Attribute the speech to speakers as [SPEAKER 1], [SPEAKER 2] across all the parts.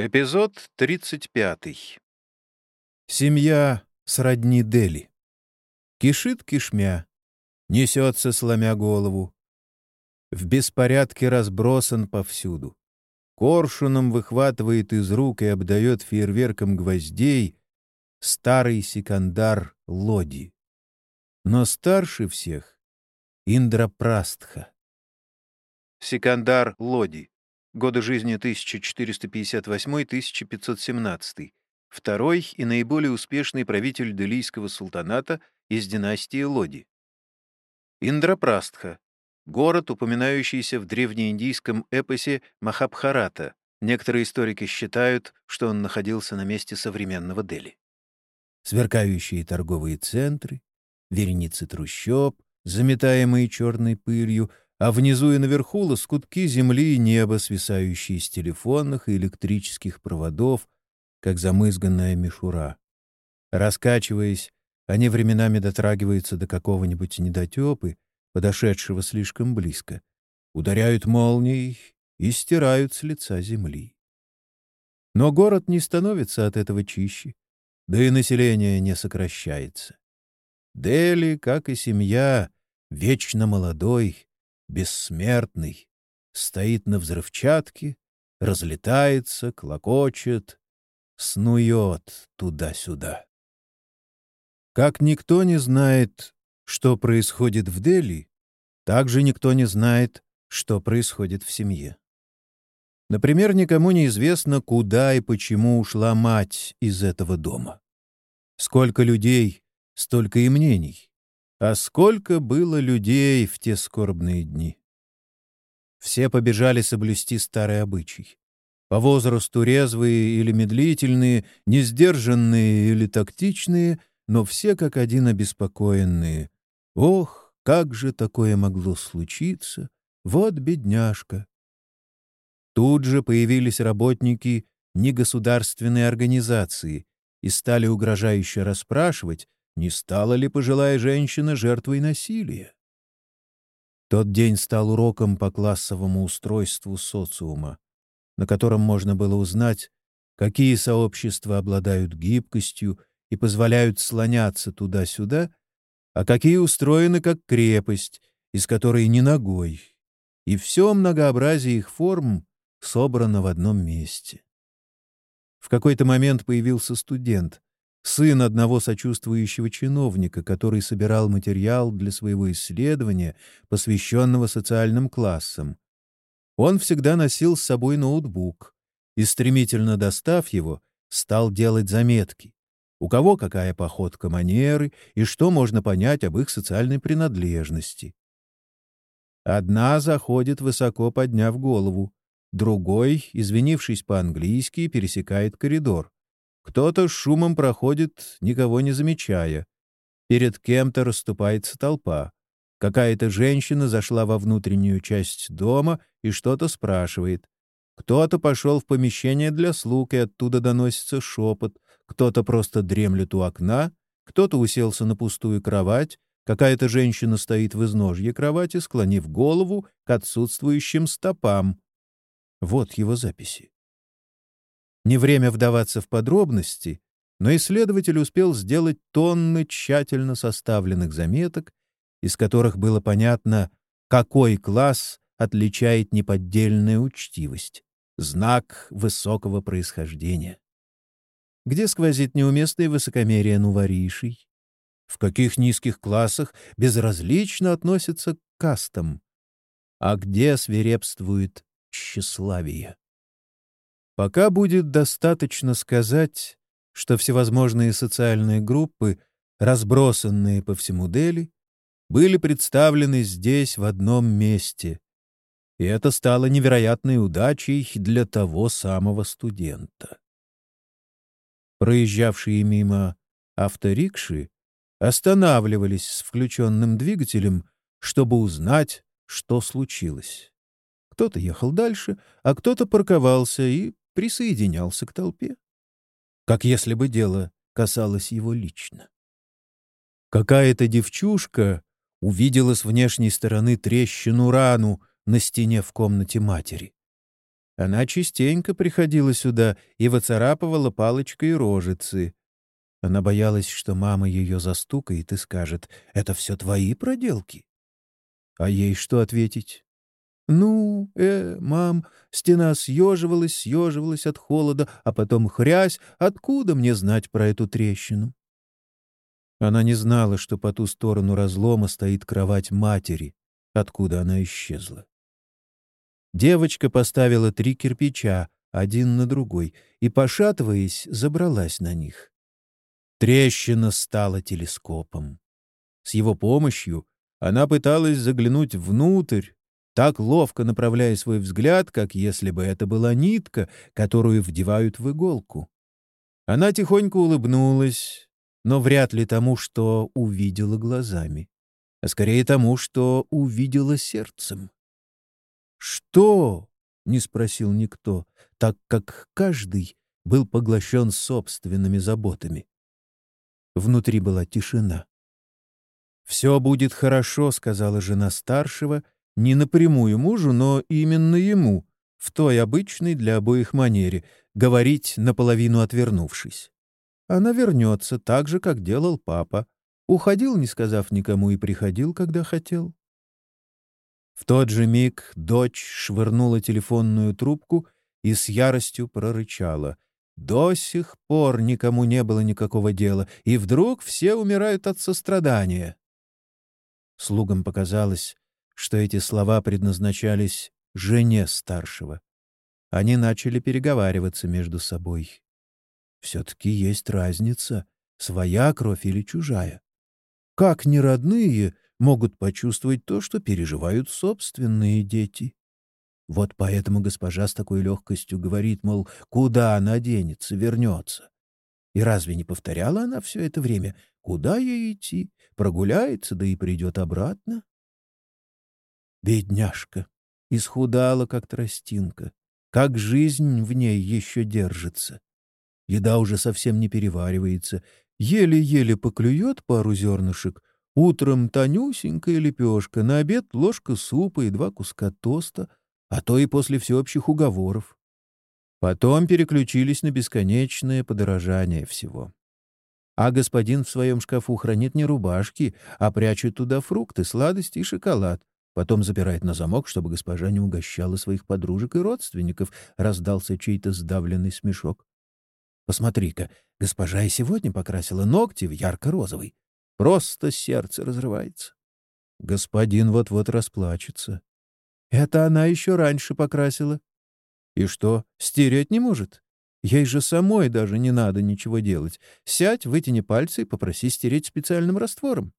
[SPEAKER 1] Эпизод 35.
[SPEAKER 2] Семья сродни Дели. Кишит кишмя, несется, сломя голову. В беспорядке разбросан повсюду. Коршуном выхватывает из рук и обдает фейерверком гвоздей старый секандар Лоди. Но старше всех — Индрапрастха.
[SPEAKER 1] Секандар Лоди. Годы жизни 1458-1517. Второй и наиболее успешный правитель Делийского султаната из династии Лоди. Индрапрастха. Город, упоминающийся в древнеиндийском эпосе Махабхарата. Некоторые историки считают, что он находился на месте современного Дели.
[SPEAKER 2] Сверкающие торговые центры, вереницы трущоб, заметаемые черной пылью — а внизу и наверху лоскутки земли и неба, свисающие с телефонных и электрических проводов, как замызганная мишура. Раскачиваясь, они временами дотрагиваются до какого-нибудь недотепы, подошедшего слишком близко, ударяют молнией и стирают с лица земли. Но город не становится от этого чище, да и население не сокращается. Дели, как и семья, вечно молодой, бессмертный, стоит на взрывчатке, разлетается, клокочет, снует туда-сюда. Как никто не знает, что происходит в Дели, так же никто не знает, что происходит в семье. Например, никому не известно, куда и почему ушла мать из этого дома. Сколько людей, столько и мнений. А сколько было людей в те скорбные дни! Все побежали соблюсти старый обычай. По возрасту резвые или медлительные, несдержанные или тактичные, но все как один обеспокоенные. Ох, как же такое могло случиться! Вот бедняжка! Тут же появились работники негосударственной организации и стали угрожающе расспрашивать, не стала ли пожилая женщина жертвой насилия. Тот день стал уроком по классовому устройству социума, на котором можно было узнать, какие сообщества обладают гибкостью и позволяют слоняться туда-сюда, а какие устроены как крепость, из которой ни ногой, и все многообразие их форм собрано в одном месте. В какой-то момент появился студент, сын одного сочувствующего чиновника, который собирал материал для своего исследования, посвященного социальным классам. Он всегда носил с собой ноутбук и, стремительно достав его, стал делать заметки. У кого какая походка манеры и что можно понять об их социальной принадлежности. Одна заходит, высоко подняв голову, другой, извинившись по-английски, пересекает коридор. Кто-то шумом проходит, никого не замечая. Перед кем-то расступается толпа. Какая-то женщина зашла во внутреннюю часть дома и что-то спрашивает. Кто-то пошел в помещение для слуг, и оттуда доносится шепот. Кто-то просто дремлет у окна, кто-то уселся на пустую кровать, какая-то женщина стоит в изножье кровати, склонив голову к отсутствующим стопам. Вот его записи. Не время вдаваться в подробности, но исследователь успел сделать тонны тщательно составленных заметок, из которых было понятно, какой класс отличает неподдельная учтивость, знак высокого происхождения. Где сквозит неуместное высокомерие нуворишей? В каких низких классах безразлично относятся к кастам? А где свирепствует тщеславие? Пока будет достаточно сказать, что всевозможные социальные группы, разбросанные по всему Дели, были представлены здесь в одном месте, и это стало невероятной удачей для того самого студента. Проезжавшие мимо авторикши останавливались с включенным двигателем, чтобы узнать, что случилось. Кто-то ехал дальше, а кто-то парковался и присоединялся к толпе. Как если бы дело касалось его лично. Какая-то девчушка увидела с внешней стороны трещину-рану на стене в комнате матери. Она частенько приходила сюда и выцарапывала палочкой рожицы. Она боялась, что мама ее застукает и скажет, «Это все твои проделки». А ей что ответить? «Ну, э, мам, стена съеживалась, съеживалась от холода, а потом хрясь, откуда мне знать про эту трещину?» Она не знала, что по ту сторону разлома стоит кровать матери, откуда она исчезла. Девочка поставила три кирпича, один на другой, и, пошатываясь, забралась на них. Трещина стала телескопом. С его помощью она пыталась заглянуть внутрь, так ловко направляя свой взгляд, как если бы это была нитка, которую вдевают в иголку. Она тихонько улыбнулась, но вряд ли тому, что увидела глазами, а скорее тому, что увидела сердцем. «Что?» — не спросил никто, так как каждый был поглощен собственными заботами. Внутри была тишина. «Все будет хорошо», — сказала жена старшего, не напрямую мужу, но именно ему, в той обычной для обоих манере, говорить наполовину отвернувшись. Она вернется так же, как делал папа. Уходил, не сказав никому, и приходил, когда хотел. В тот же миг дочь швырнула телефонную трубку и с яростью прорычала. До сих пор никому не было никакого дела, и вдруг все умирают от сострадания. Слугам показалось, что эти слова предназначались жене старшего. Они начали переговариваться между собой. Все-таки есть разница, своя кровь или чужая. Как неродные могут почувствовать то, что переживают собственные дети. Вот поэтому госпожа с такой легкостью говорит, мол, куда она денется, вернется. И разве не повторяла она все это время, куда ей идти, прогуляется, да и придет обратно? Бедняжка, исхудала, как тростинка, как жизнь в ней еще держится. Еда уже совсем не переваривается, еле-еле поклюет пару зернышек, Утром тонюсенькая лепешка, на обед ложка супа и два куска тоста, а то и после всеобщих уговоров. Потом переключились на бесконечное подорожание всего. А господин в своем шкафу хранит не рубашки, а прячет туда фрукты, сладости и шоколад. Потом запирает на замок, чтобы госпожа не угощала своих подружек и родственников, раздался чей-то сдавленный смешок. Посмотри-ка, госпожа и сегодня покрасила ногти в ярко-розовый. Просто сердце разрывается. Господин вот-вот расплачется. Это она еще раньше покрасила. И что, стереть не может? Ей же самой даже не надо ничего делать. Сядь, вытяни пальцы и попроси стереть специальным раствором.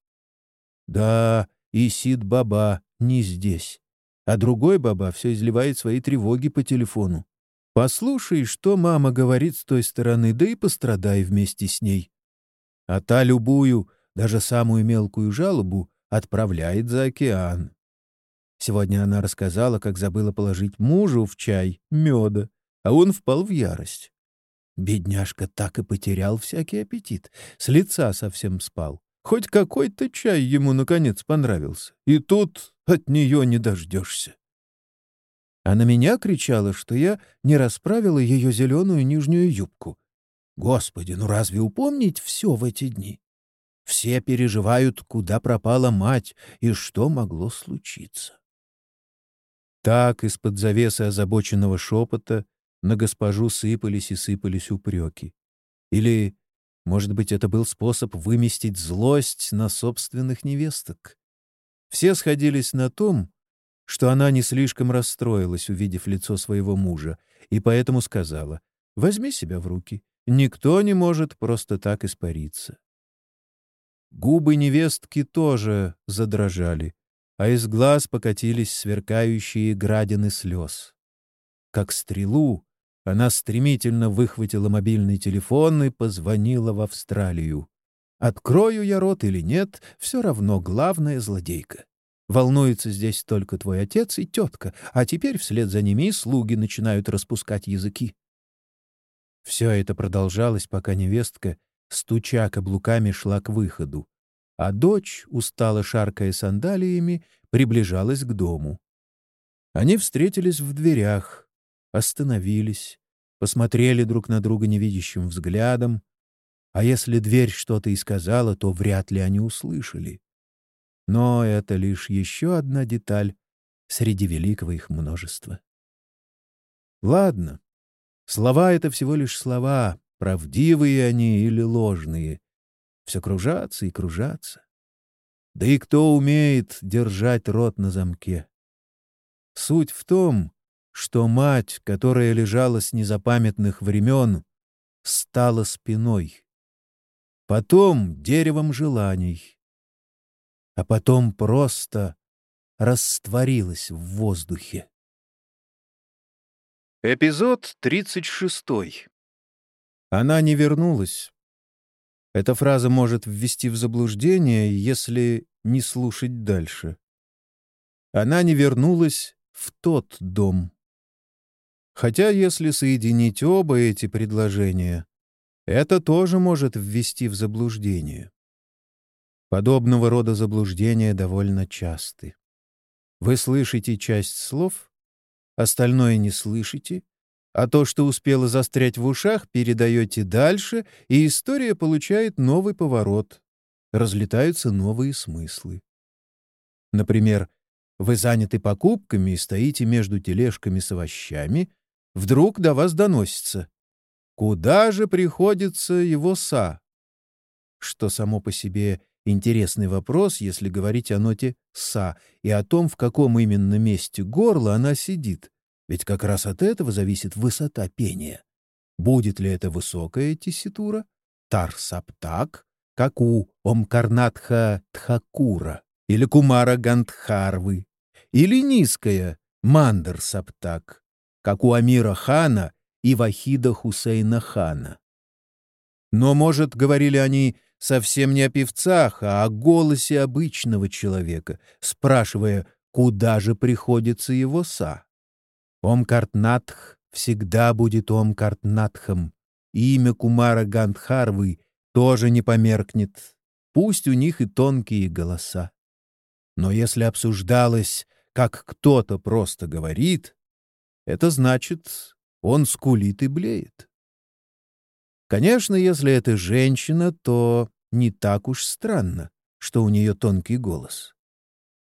[SPEAKER 2] Да, и Сид Баба не здесь. А другой Баба все изливает свои тревоги по телефону. Послушай, что мама говорит с той стороны, да и пострадай вместе с ней. А та любую даже самую мелкую жалобу отправляет за океан. Сегодня она рассказала, как забыла положить мужу в чай меда, а он впал в ярость. Бедняжка так и потерял всякий аппетит, с лица совсем спал. Хоть какой-то чай ему, наконец, понравился. И тут от нее не дождешься. А на меня кричала, что я не расправила ее зеленую нижнюю юбку. Господи, ну разве упомнить все в эти дни? Все переживают, куда пропала мать и что могло случиться. Так из-под завесы озабоченного шепота на госпожу сыпались и сыпались упреки. Или, может быть, это был способ выместить злость на собственных невесток. Все сходились на том, что она не слишком расстроилась, увидев лицо своего мужа, и поэтому сказала, «Возьми себя в руки, никто не может просто так испариться». Губы невестки тоже задрожали, а из глаз покатились сверкающие градины слез. Как стрелу, она стремительно выхватила мобильный телефон и позвонила в Австралию. Открою я рот или нет, все равно главная злодейка. Волнуется здесь только твой отец и тетка, а теперь вслед за ними и слуги начинают распускать языки. Все это продолжалось, пока невестка стуча каблуками, шла к выходу, а дочь, устало шаркая сандалиями, приближалась к дому. Они встретились в дверях. остановились, посмотрели друг на друга невидящим взглядом, а если дверь что-то и сказала, то вряд ли они услышали. Но это лишь еще одна деталь среди великого их множества. Ладно, слова — это всего лишь слова, правдивые они или ложные. Все кружатся и кружатся. Да и кто умеет держать рот на замке? Суть в том, что мать, которая лежала с незапамятных времен, стала спиной. Потом деревом желаний. А потом просто растворилась в воздухе.
[SPEAKER 1] Эпизод 36.
[SPEAKER 2] Она не вернулась. Эта фраза может ввести в заблуждение, если не слушать дальше. Она не вернулась в тот дом. Хотя если соединить оба эти предложения, это тоже может ввести в заблуждение. Подобного рода заблуждения довольно часты. Вы слышите часть слов, остальное не слышите, а то, что успело застрять в ушах, передаете дальше, и история получает новый поворот. Разлетаются новые смыслы. Например, вы заняты покупками и стоите между тележками с овощами, вдруг до вас доносится. Куда же приходится его са? Что само по себе интересный вопрос, если говорить о ноте «са» и о том, в каком именно месте горла она сидит, ведь как раз от этого зависит высота пения. Будет ли это высокая тесситура, тар-саптак, как у Омкарнатха Тхакура или Кумара Гандхарвы, или низкая Мандр-саптак, как у Амира хана и Вахида Хусейна хана. Но, может, говорили они совсем не о певцах, а о голосе обычного человека, спрашивая, куда же приходится его са. Омкартнатх всегда будет Омкартнатхом. Имя Кумара Гандхарвы тоже не померкнет. Пусть у них и тонкие голоса. Но если обсуждалось, как кто-то просто говорит, это значит, он скулит и блеет. Конечно, если это женщина, то не так уж странно, что у нее тонкий голос.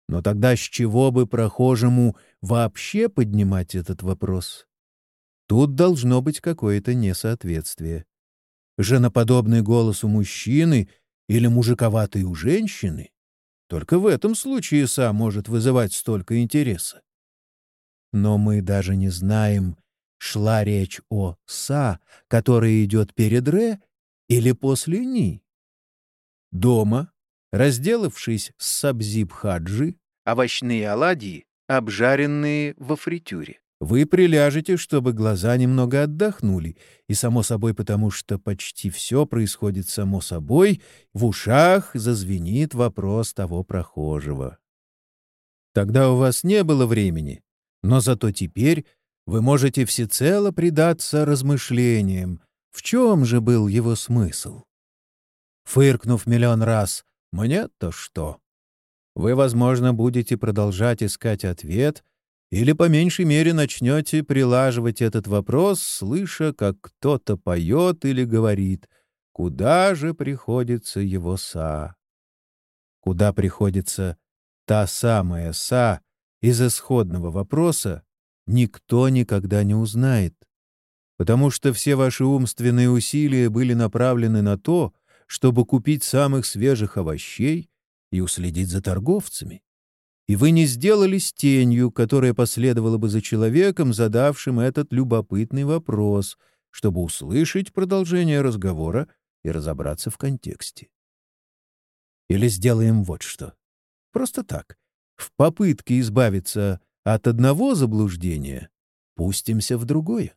[SPEAKER 2] Но тогда с чего бы прохожему вообще поднимать этот вопрос? Тут должно быть какое-то несоответствие. Женоподобный голос у мужчины или мужиковатый у женщины? Только в этом случае сам может вызывать столько интереса. Но мы даже не знаем, шла речь о «са», который идет перед «ре» или после «ни». Дома, разделавшись с сабзиб-хаджи,
[SPEAKER 1] овощные оладьи, обжаренные во фритюре.
[SPEAKER 2] Вы приляжете, чтобы глаза немного отдохнули, и, само собой, потому что почти все происходит само собой, в ушах зазвенит вопрос того прохожего. Тогда у вас не было времени, но зато теперь вы можете всецело предаться размышлениям, в чем же был его смысл. Фыркнув миллион раз «мне-то что?», вы, возможно, будете продолжать искать ответ — или, по меньшей мере, начнете прилаживать этот вопрос, слыша, как кто-то поет или говорит, куда же приходится его са? Куда приходится та самая са из исходного вопроса, никто никогда не узнает, потому что все ваши умственные усилия были направлены на то, чтобы купить самых свежих овощей и уследить за торговцами и вы не сделались тенью, которая последовала бы за человеком, задавшим этот любопытный вопрос, чтобы услышать продолжение разговора и разобраться в контексте. Или сделаем вот что. Просто так. В попытке избавиться от одного заблуждения пустимся в другое.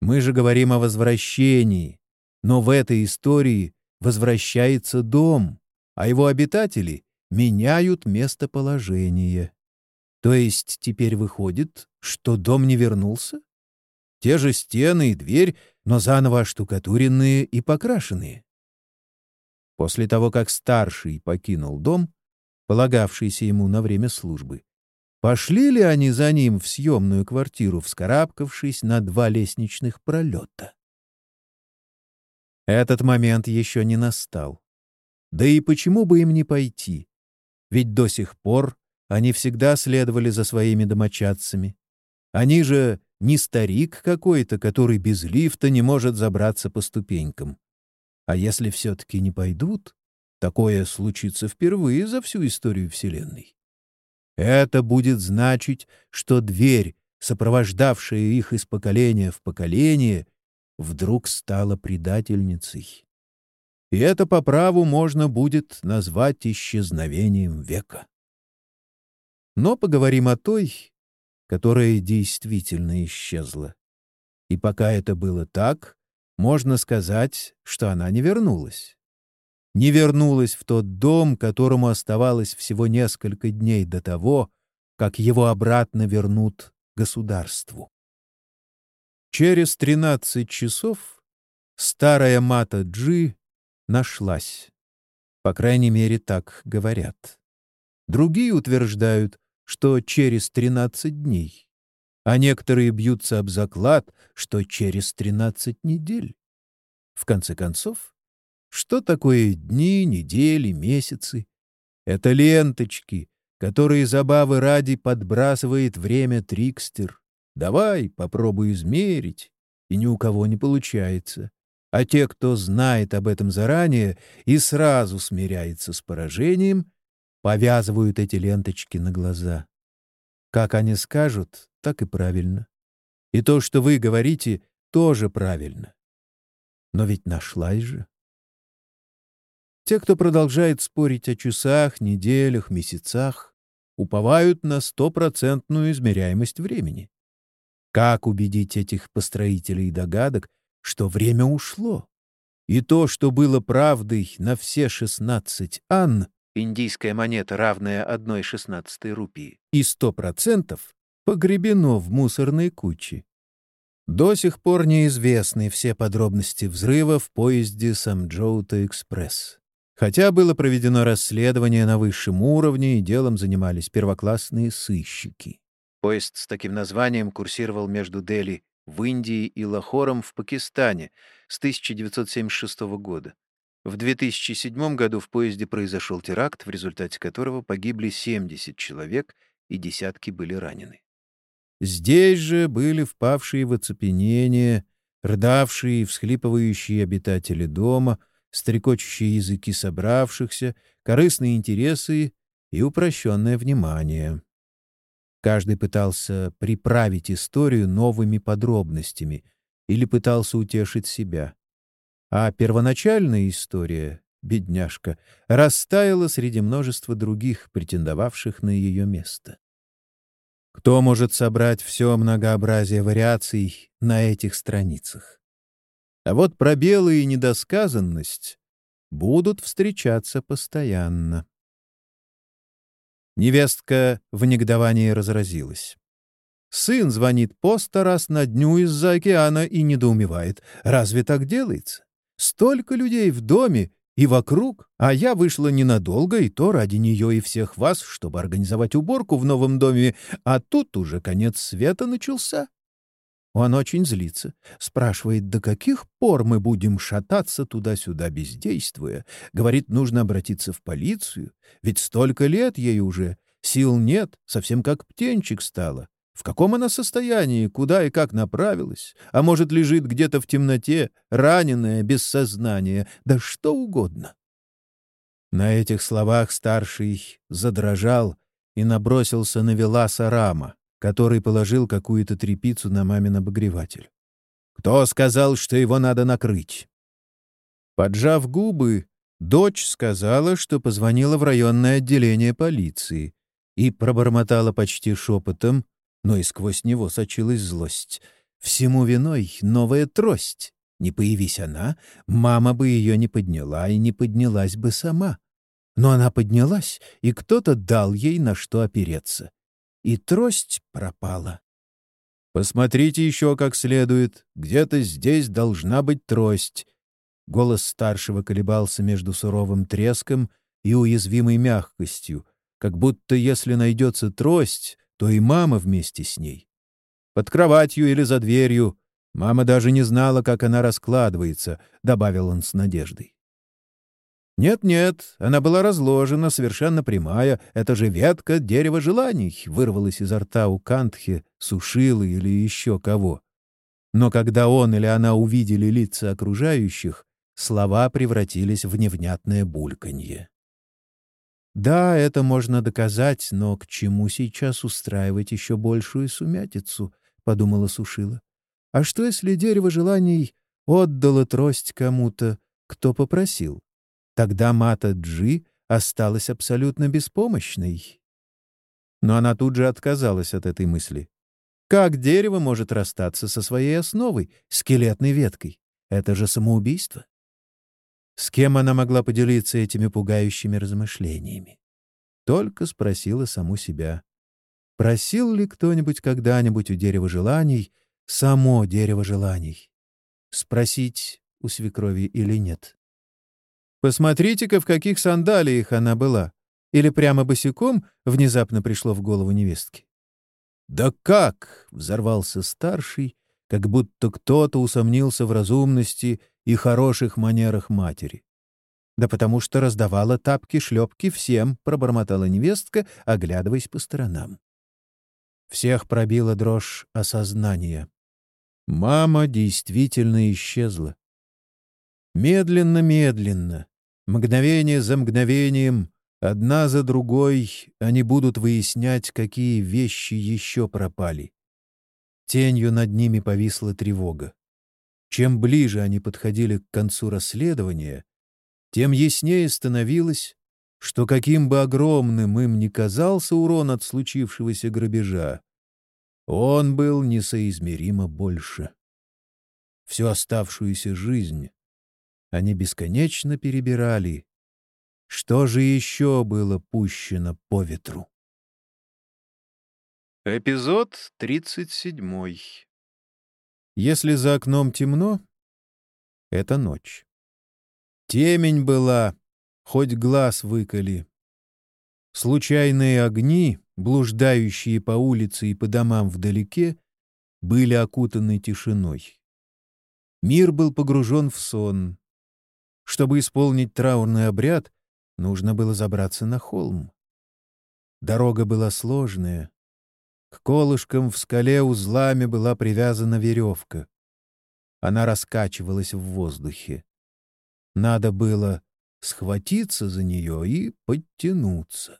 [SPEAKER 2] Мы же говорим о возвращении, но в этой истории возвращается дом, а его обитатели меняют местоположение. То есть теперь выходит, что дом не вернулся? Те же стены и дверь, но заново оштукатуренные и покрашенные. После того, как старший покинул дом, полагавшийся ему на время службы, Пошли ли они за ним в съемную квартиру, вскарабкавшись на два лестничных пролета? Этот момент еще не настал. Да и почему бы им не пойти? Ведь до сих пор они всегда следовали за своими домочадцами. Они же не старик какой-то, который без лифта не может забраться по ступенькам. А если все-таки не пойдут, такое случится впервые за всю историю Вселенной. Это будет значить, что дверь, сопровождавшая их из поколения в поколение, вдруг стала предательницей. И это по праву можно будет назвать исчезновением века. Но поговорим о той, которая действительно исчезла. И пока это было так, можно сказать, что она не вернулась. Не вернулась в тот дом, которому оставалось всего несколько дней до того, как его обратно вернут государству. Через 13 часов старая Мата Джи нашлась. По крайней мере, так говорят. Другие утверждают, что через 13 дней, а некоторые бьются об заклад, что через 13 недель. В конце концов, что такое дни, недели, месяцы? Это ленточки, которые забавы ради подбрасывает время трикстер. Давай, попробуй измерить. И ни у кого не получается. А те, кто знает об этом заранее и сразу смиряется с поражением, повязывают эти ленточки на глаза. Как они скажут, так и правильно. И то, что вы говорите, тоже правильно. Но ведь нашлась же. Те, кто продолжает спорить о часах, неделях, месяцах, уповают на стопроцентную измеряемость времени. Как убедить этих построителей догадок, что время ушло? И то, что было правдой на все шестнадцать ан,
[SPEAKER 1] индийская монета, равная одной шестнадцатой рупии,
[SPEAKER 2] и сто процентов погребено в мусорной куче. До сих пор неизвестны все подробности взрыва в поезде Самджоута-экспресс. Хотя было проведено расследование на высшем уровне, и делом занимались первоклассные сыщики.
[SPEAKER 1] Поезд с таким названием курсировал между Дели в Индии и Лахором в Пакистане с 1976 года. В 2007 году в поезде произошел теракт, в результате которого погибли 70 человек и десятки были ранены.
[SPEAKER 2] Здесь же были впавшие в оцепенение, рыдавшие и всхлипывающие обитатели дома, стрекочущие языки собравшихся, корыстные интересы и упрощенное внимание. Каждый пытался приправить историю новыми подробностями или пытался утешить себя. А первоначальная история, бедняжка, растаяла среди множества других, претендовавших на ее место. Кто может собрать все многообразие вариаций на этих страницах? А вот пробелы и недосказанность будут встречаться постоянно. Невестка в негодовании разразилась. Сын звонит по сто раз на дню из-за океана и недоумевает. Разве так делается? Столько людей в доме и вокруг, а я вышла ненадолго, и то ради нее и всех вас, чтобы организовать уборку в новом доме, а тут уже конец света начался. Он очень злится. Спрашивает, до каких пор мы будем шататься туда-сюда бездействуя. Говорит, нужно обратиться в полицию. Ведь столько лет ей уже. Сил нет, совсем как птенчик стала. В каком она состоянии, куда и как направилась? А может, лежит где-то в темноте, раненая, без сознания, да что угодно. На этих словах старший задрожал и набросился на Веласа Рама который положил какую-то трепицу на мамин обогреватель. «Кто сказал, что его надо накрыть?» Поджав губы, дочь сказала, что позвонила в районное отделение полиции и пробормотала почти шепотом, но и сквозь него сочилась злость. «Всему виной новая трость. Не появись она, мама бы ее не подняла и не поднялась бы сама. Но она поднялась, и кто-то дал ей на что опереться и трость пропала. «Посмотрите еще как следует. Где-то здесь должна быть трость». Голос старшего колебался между суровым треском и уязвимой мягкостью, как будто если найдется трость, то и мама вместе с ней. Под кроватью или за дверью. Мама даже не знала, как она раскладывается, — добавил он с надеждой. «Нет-нет, она была разложена, совершенно прямая. Это же ветка дерева желаний», — вырвалась изо рта у Кантхи, Сушилы или еще кого. Но когда он или она увидели лица окружающих, слова превратились в невнятное бульканье. Да, это можно доказать, но к чему сейчас устраивать еще большую сумятицу, — подумала Сушила. А что, если дерево желаний отдало трость кому-то, кто попросил? Тогда Мата Джи осталась абсолютно беспомощной. Но она тут же отказалась от этой мысли. Как дерево может расстаться со своей основой, скелетной веткой? Это же самоубийство. С кем она могла поделиться этими пугающими размышлениями? Только спросила саму себя. Просил ли кто-нибудь когда-нибудь у дерева желаний само дерево желаний? Спросить у свекрови или нет? Посмотрите-ка, в каких сандалиях она была. Или прямо босиком внезапно пришло в голову невестки. «Да как?» — взорвался старший, как будто кто-то усомнился в разумности и хороших манерах матери. «Да потому что раздавала тапки-шлепки всем», — пробормотала невестка, оглядываясь по сторонам. Всех пробила дрожь осознания. Мама действительно исчезла. Медленно-медленно, Мгновение за мгновением, одна за другой, они будут выяснять, какие вещи еще пропали. Тенью над ними повисла тревога. Чем ближе они подходили к концу расследования, тем яснее становилось, что каким бы огромным им ни казался урон от случившегося грабежа, он был несоизмеримо больше. Всю оставшуюся жизнь они бесконечно перебирали. Что же еще было пущено по ветру?
[SPEAKER 1] Эпизод 37.
[SPEAKER 2] Если за окном темно, это ночь. Темень была, хоть глаз выколи. Случайные огни, блуждающие по улице и по домам вдалеке, были окутаны тишиной. Мир был погружен в сон. Чтобы исполнить траурный обряд, нужно было забраться на холм. Дорога была сложная. К колышкам в скале узлами была привязана веревка. Она раскачивалась в воздухе. Надо было схватиться за нее и подтянуться.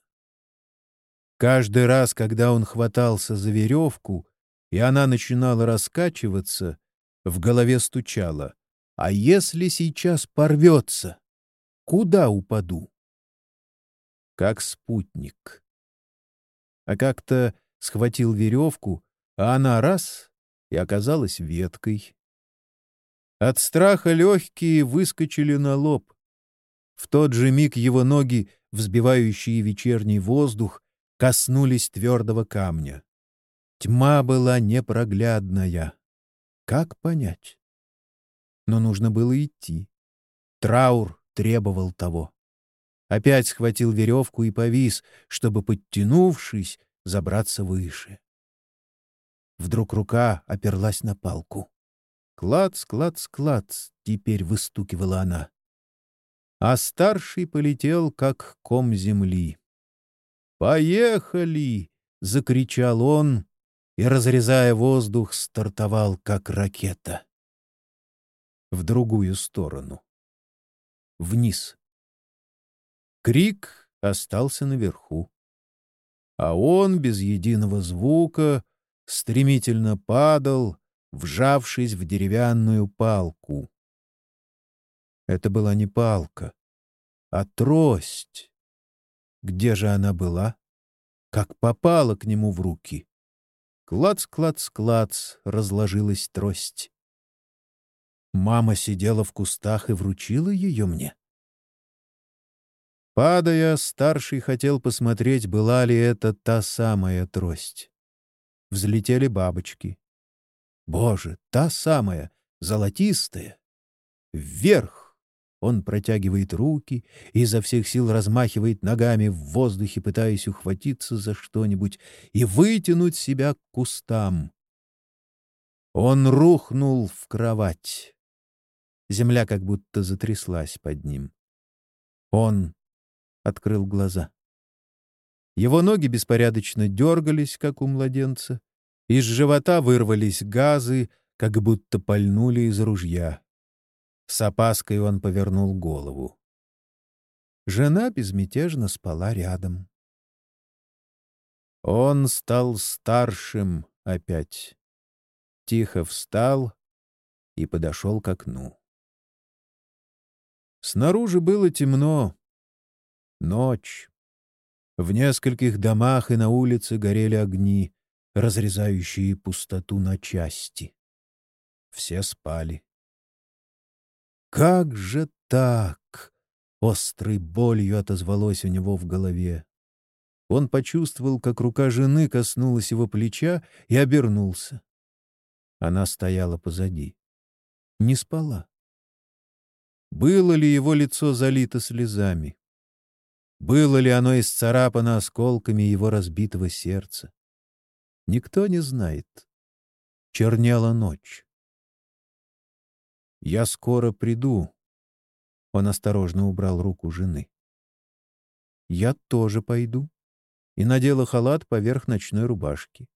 [SPEAKER 2] Каждый раз, когда он хватался за веревку, и она начинала раскачиваться, в голове стучало. А если сейчас порвется, куда упаду? Как спутник. А как-то схватил веревку, а она раз — и оказалась веткой. От страха легкие выскочили на лоб. В тот же миг его ноги, взбивающие вечерний воздух, коснулись твердого камня. Тьма была непроглядная. Как понять? Но нужно было идти. Траур требовал того. Опять схватил веревку и повис, чтобы, подтянувшись, забраться выше. Вдруг рука оперлась на палку. Клац, клац, клац, теперь выстукивала она. А старший полетел, как ком земли. «Поехали!» — закричал он и, разрезая воздух, стартовал, как ракета в другую сторону. Вниз. Крик остался наверху. А он без единого звука стремительно падал, вжавшись в деревянную палку. Это была не палка, а трость. Где же она была? Как попала к нему в руки? Клац-клац-клац разложилась трость. Мама сидела в кустах и вручила ее мне. Падая, старший хотел посмотреть, была ли это та самая трость. Взлетели бабочки. Боже, та самая, золотистая. Вверх, Он протягивает руки и изо всех сил размахивает ногами в воздухе, пытаясь ухватиться за что-нибудь и вытянуть себя к кустам. Он рухнул в кровать. Земля как будто затряслась под ним. Он открыл глаза. Его ноги беспорядочно дергались, как у младенца. Из живота вырвались газы, как будто пальнули из ружья. С опаской он повернул голову. Жена безмятежно спала рядом. Он стал старшим опять. Тихо встал и подошел к окну. Снаружи было темно. Ночь. В нескольких домах и на улице горели огни, разрезающие пустоту на части. Все спали. «Как же так?» — острой болью отозвалось у него в голове. Он почувствовал, как рука жены коснулась его плеча и обернулся. Она стояла позади. Не спала. Было ли его лицо залито слезами? Было ли оно исцарапано осколками его разбитого сердца? Никто не знает. Чернела ночь. «Я скоро приду». Он осторожно убрал руку жены. «Я тоже пойду» и надела халат поверх ночной рубашки.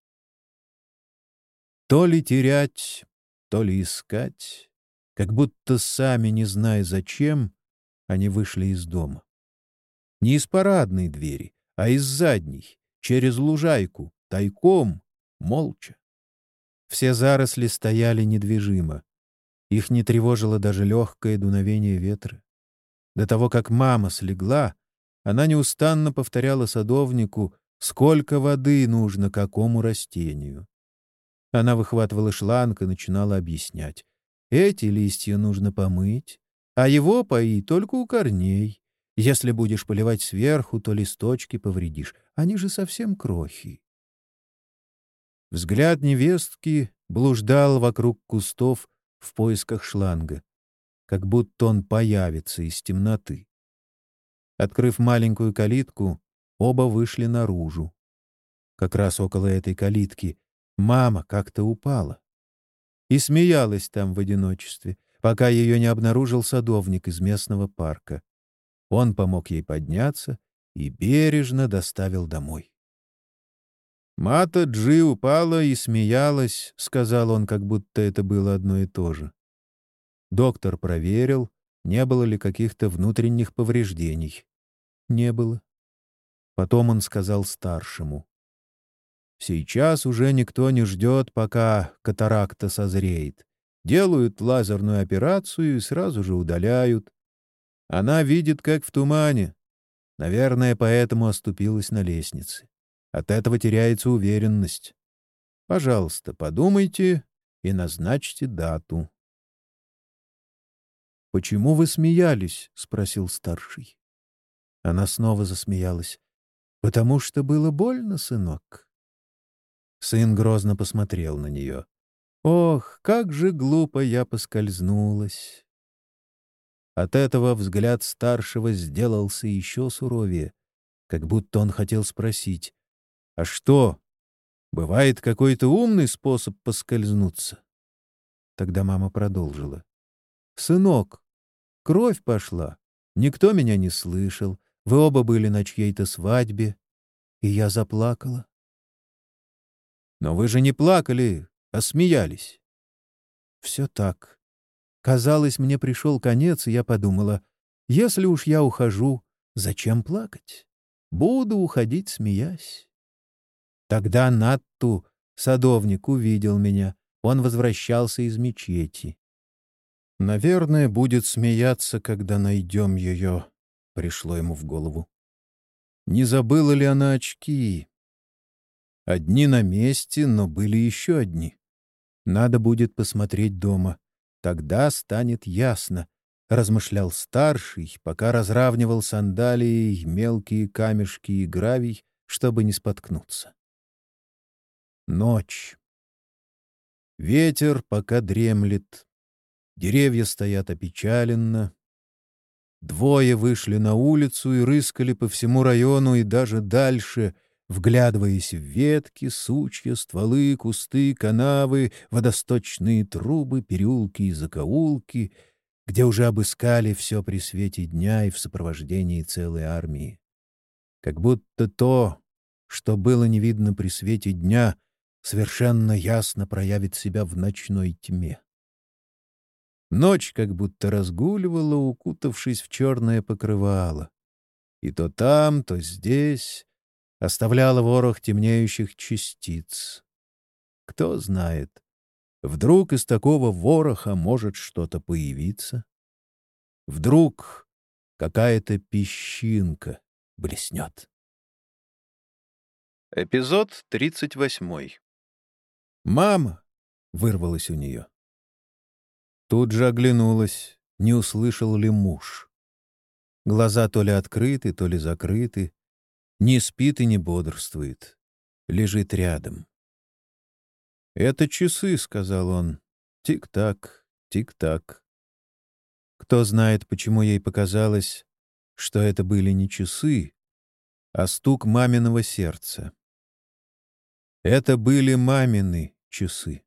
[SPEAKER 2] То ли терять, то ли искать, как будто сами, не зная зачем, они вышли из дома. Не из парадной двери, а из задней, через лужайку, тайком, молча. Все заросли стояли недвижимо. Их не тревожило даже легкое дуновение ветра. До того, как мама слегла, она неустанно повторяла садовнику, сколько воды нужно какому растению. Она выхватывала шланг и начинала объяснять. Эти листья нужно помыть, а его пои только у корней. Если будешь поливать сверху, то листочки повредишь. Они же совсем крохи. Взгляд невестки блуждал вокруг кустов в поисках шланга, как будто он появится из темноты. Открыв маленькую калитку, оба вышли наружу. Как раз около этой калитки мама как-то упала. И смеялась там в одиночестве, пока ее не обнаружил садовник из местного парка. Он помог ей подняться и бережно доставил домой. «Мата Джи упала и смеялась», — сказал он, как будто это было одно и то же. Доктор проверил, не было ли каких-то внутренних повреждений. Не было. Потом он сказал старшему. «Сейчас уже никто не ждет, пока катаракта созреет. Делают лазерную операцию и сразу же удаляют. Она видит, как в тумане. Наверное, поэтому оступилась на лестнице. От этого теряется уверенность. Пожалуйста, подумайте и назначьте дату. «Почему вы смеялись?» — спросил старший. Она снова засмеялась. «Потому что было больно, сынок». Сын грозно посмотрел на нее. «Ох, как же глупо я поскользнулась!» От этого взгляд старшего сделался еще суровее, как будто он хотел спросить, «А что, бывает какой-то умный способ поскользнуться?» Тогда мама продолжила. «Сынок, кровь пошла. Никто меня не слышал. Вы оба были на чьей-то свадьбе, и я заплакала». «Но вы же не плакали, а смеялись». «Все так. Казалось, мне пришел конец, и я подумала, если уж я ухожу, зачем плакать? Буду уходить, смеясь. Тогда Натту, садовник, увидел меня. Он возвращался из мечети. «Наверное, будет смеяться, когда найдем ее», — пришло ему в голову. Не забыла ли она очки? Одни на месте, но были еще одни. Надо будет посмотреть дома. Тогда станет ясно, — размышлял старший, пока разравнивал сандалией мелкие камешки и гравий, чтобы не споткнуться. Ночь. Ветер пока дремлет. Деревья стоят опечаленно. Двое вышли на улицу и рыскали по всему району и даже дальше, вглядываясь в ветки, сучья, стволы, кусты, канавы, водосточные трубы, переулки и закоулки, где уже обыскали все при свете дня и в сопровождении целой армии. Как будто то, что было не видно при свете дня, совершенно ясно проявит себя в ночной тьме. Ночь как будто разгуливала, укутавшись в черное покрывало. И то там, то здесь оставляла ворох темнеющих частиц. Кто знает, вдруг из такого вороха может что-то появиться? Вдруг какая-то песчинка блеснет.
[SPEAKER 1] Эпизод 38.
[SPEAKER 2] «Мама!» — вырвалось у нее. Тут же оглянулась, не услышал ли муж. Глаза то ли открыты, то ли закрыты. Не спит и не бодрствует. Лежит рядом. «Это часы», — сказал он. «Тик-так, тик-так». Кто знает, почему ей показалось, что это были не часы, а стук маминого сердца. Это были мамины часы.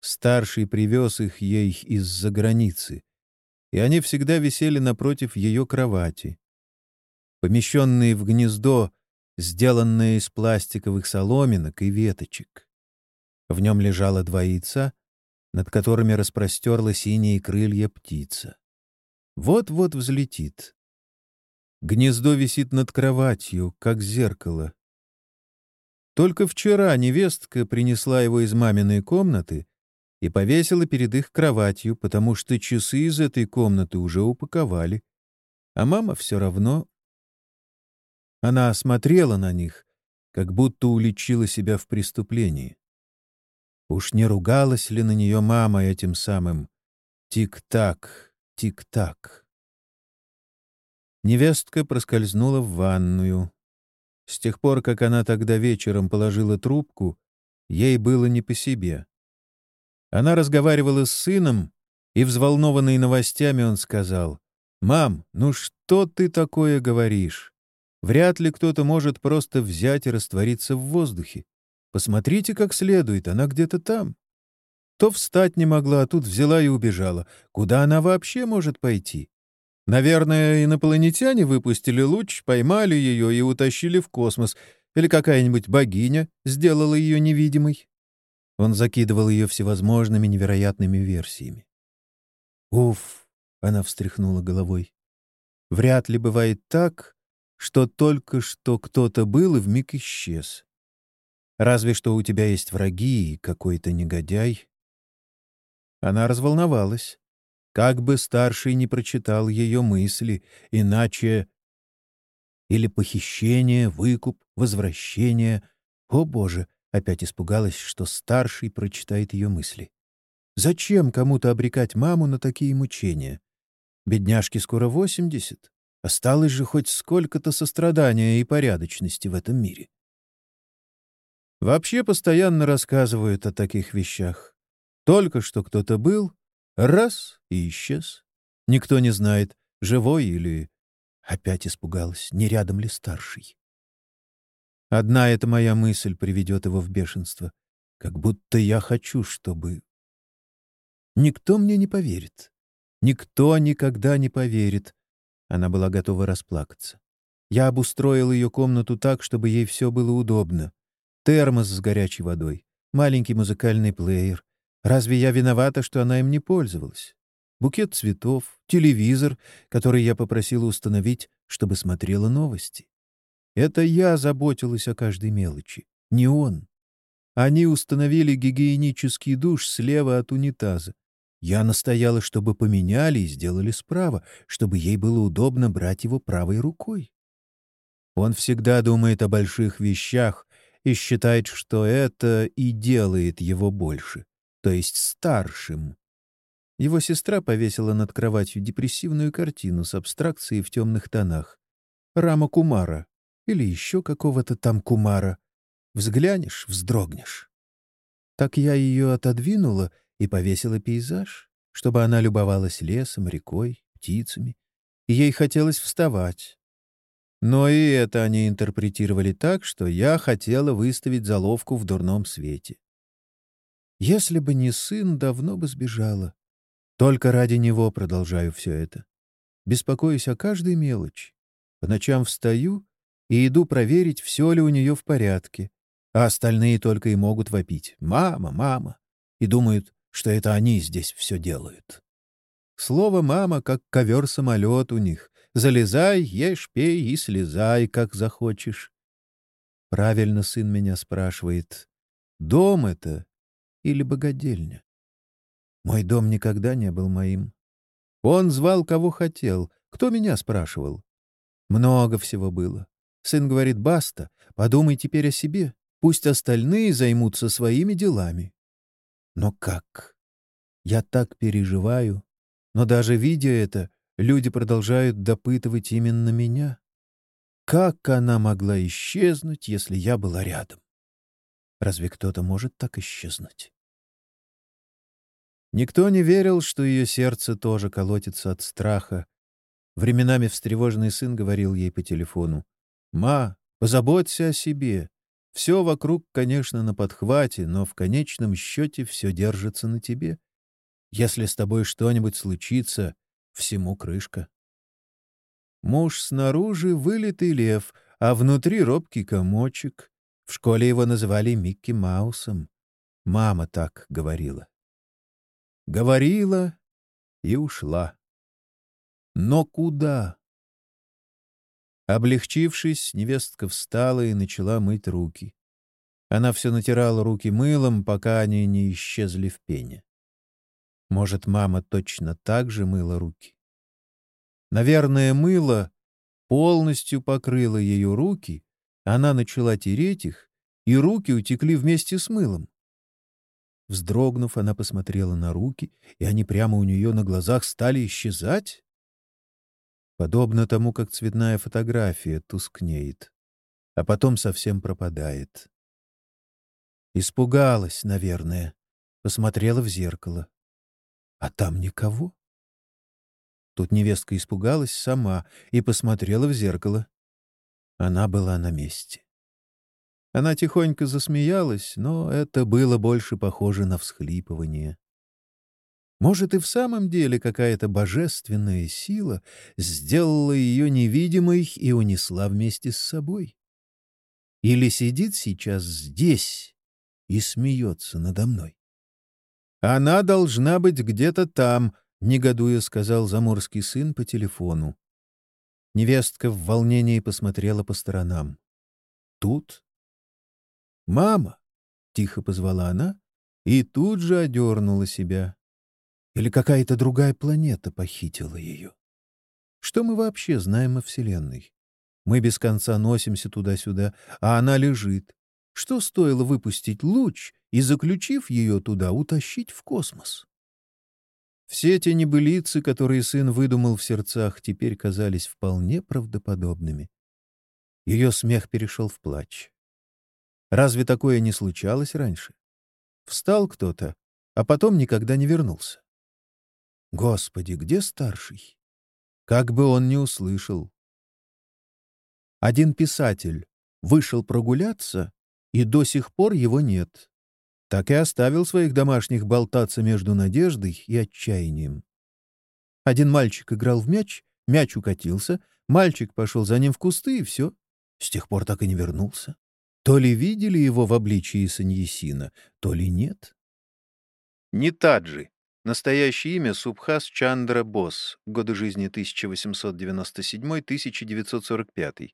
[SPEAKER 2] Старший привез их ей из-за границы, и они всегда висели напротив ее кровати. Помещенные в гнездо, сделанное из пластиковых соломинок и веточек. В нем лежало два яйца, над которыми распростерла синие крылья птица. Вот-вот взлетит. Гнездо висит над кроватью, как зеркало. Только вчера невестка принесла его из маминой комнаты и повесила перед их кроватью, потому что часы из этой комнаты уже упаковали. А мама все равно... Она смотрела на них, как будто уличила себя в преступлении. Уж не ругалась ли на нее мама этим самым «тик-так, тик-так»? Невестка проскользнула в ванную. С тех пор, как она тогда вечером положила трубку, ей было не по себе. Она разговаривала с сыном, и, взволнованный новостями, он сказал, «Мам, ну что ты такое говоришь? Вряд ли кто-то может просто взять и раствориться в воздухе. Посмотрите как следует, она где-то там». То встать не могла, а тут взяла и убежала. Куда она вообще может пойти? Наверное, инопланетяне выпустили луч, поймали ее и утащили в космос, или какая-нибудь богиня сделала ее невидимой. Он закидывал ее всевозможными невероятными версиями. «Уф!» — она встряхнула головой. «Вряд ли бывает так, что только что кто-то был и вмиг исчез. Разве что у тебя есть враги и какой-то негодяй». Она разволновалась. Как бы старший не прочитал ее мысли, иначе... Или похищение, выкуп, возвращение. О, Боже! Опять испугалась, что старший прочитает ее мысли. Зачем кому-то обрекать маму на такие мучения? Бедняжке скоро восемьдесят. Осталось же хоть сколько-то сострадания и порядочности в этом мире. Вообще постоянно рассказывают о таких вещах. Только что кто-то был, раз — и исчез. Никто не знает, живой или... Опять испугалась, не рядом ли старший. Одна эта моя мысль приведет его в бешенство. Как будто я хочу, чтобы... Никто мне не поверит. Никто никогда не поверит. Она была готова расплакаться. Я обустроил ее комнату так, чтобы ей все было удобно. Термос с горячей водой, маленький музыкальный плеер. Разве я виновата, что она им не пользовалась? Букет цветов, телевизор, который я попросила установить, чтобы смотрела новости. Это я заботилась о каждой мелочи, не он. Они установили гигиенический душ слева от унитаза. Я настояла, чтобы поменяли и сделали справа, чтобы ей было удобно брать его правой рукой. Он всегда думает о больших вещах и считает, что это и делает его больше, то есть старшим. Его сестра повесила над кроватью депрессивную картину с абстракцией в темных тонах. Рама Кумара, или еще какого-то там кумара. Взглянешь — вздрогнешь. Так я ее отодвинула и повесила пейзаж, чтобы она любовалась лесом, рекой, птицами ей хотелось вставать. Но и это они интерпретировали так, что я хотела выставить заловку в дурном свете. Если бы не сын, давно бы сбежала. Только ради него продолжаю все это. Беспокоюсь о каждой мелочи. По ночам встаю и иду проверить, все ли у нее в порядке. А остальные только и могут вопить «мама, мама» и думают, что это они здесь все делают. Слово «мама» как ковер-самолет у них. Залезай, ешь, пей и слезай, как захочешь. Правильно сын меня спрашивает. Дом это или богадельня? Мой дом никогда не был моим. Он звал, кого хотел. Кто меня спрашивал? Много всего было. Сын говорит, баста, подумай теперь о себе. Пусть остальные займутся своими делами. Но как? Я так переживаю. Но даже видя это, люди продолжают допытывать именно меня. Как она могла исчезнуть, если я была рядом? Разве кто-то может так исчезнуть? Никто не верил, что ее сердце тоже колотится от страха. Временами встревоженный сын говорил ей по телефону. «Ма, позаботься о себе. Все вокруг, конечно, на подхвате, но в конечном счете все держится на тебе. Если с тобой что-нибудь случится, всему крышка. Муж снаружи — вылитый лев, а внутри — робкий комочек. В школе его называли Микки Маусом. Мама так говорила. Говорила и ушла. Но куда? Облегчившись, невестка встала и начала мыть руки. Она все натирала руки мылом, пока они не исчезли в пене. Может, мама точно так же мыла руки? Наверное, мыло полностью покрыло ее руки, она начала тереть их, и руки утекли вместе с мылом. Вздрогнув, она посмотрела на руки, и они прямо у нее на глазах стали исчезать? Подобно тому, как цветная фотография тускнеет, а потом совсем пропадает. Испугалась, наверное, посмотрела в зеркало. А там никого. Тут невестка испугалась сама и посмотрела в зеркало. Она была на месте. Она тихонько засмеялась, но это было больше похоже на всхлипывание. Может, и в самом деле какая-то божественная сила сделала ее невидимой и унесла вместе с собой? Или сидит сейчас здесь и смеется надо мной? «Она должна быть где-то там», — негодуя сказал заморский сын по телефону. Невестка в волнении посмотрела по сторонам. «Тут?» «Мама!» — тихо позвала она и тут же одернула себя. Или какая-то другая планета похитила ее? Что мы вообще знаем о Вселенной? Мы без конца носимся туда-сюда, а она лежит. Что стоило выпустить луч, и, заключив ее туда, утащить в космос. Все эти небылицы, которые сын выдумал в сердцах, теперь казались вполне правдоподобными. Ее смех перешел в плач. Разве такое не случалось раньше? Встал кто-то, а потом никогда не вернулся. Господи, где старший? Как бы он не услышал. Один писатель вышел прогуляться, и до сих пор его нет так и оставил своих домашних болтаться между надеждой и отчаянием. Один мальчик играл в мяч, мяч укатился, мальчик пошел за ним в кусты, и все. С тех пор так и не вернулся. То ли видели его в обличии Саньесина, то ли нет.
[SPEAKER 1] Нитаджи. Настоящее имя Субхас Чандра Босс, годы жизни 1897-1945.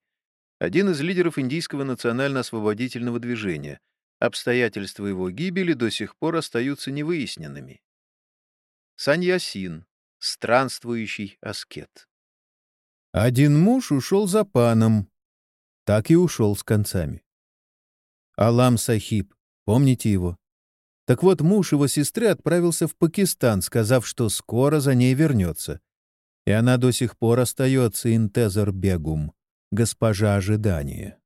[SPEAKER 1] Один из лидеров индийского национально-освободительного движения, Обстоятельства его гибели до сих пор остаются невыясненными. Саньясин, странствующий аскет.
[SPEAKER 2] Один муж ушел за паном, так и ушел с концами. Алам Сахиб, помните его? Так вот, муж его сестры отправился в Пакистан, сказав, что скоро за ней вернется. И она до сих пор остается Интезар Бегум, госпожа ожидания.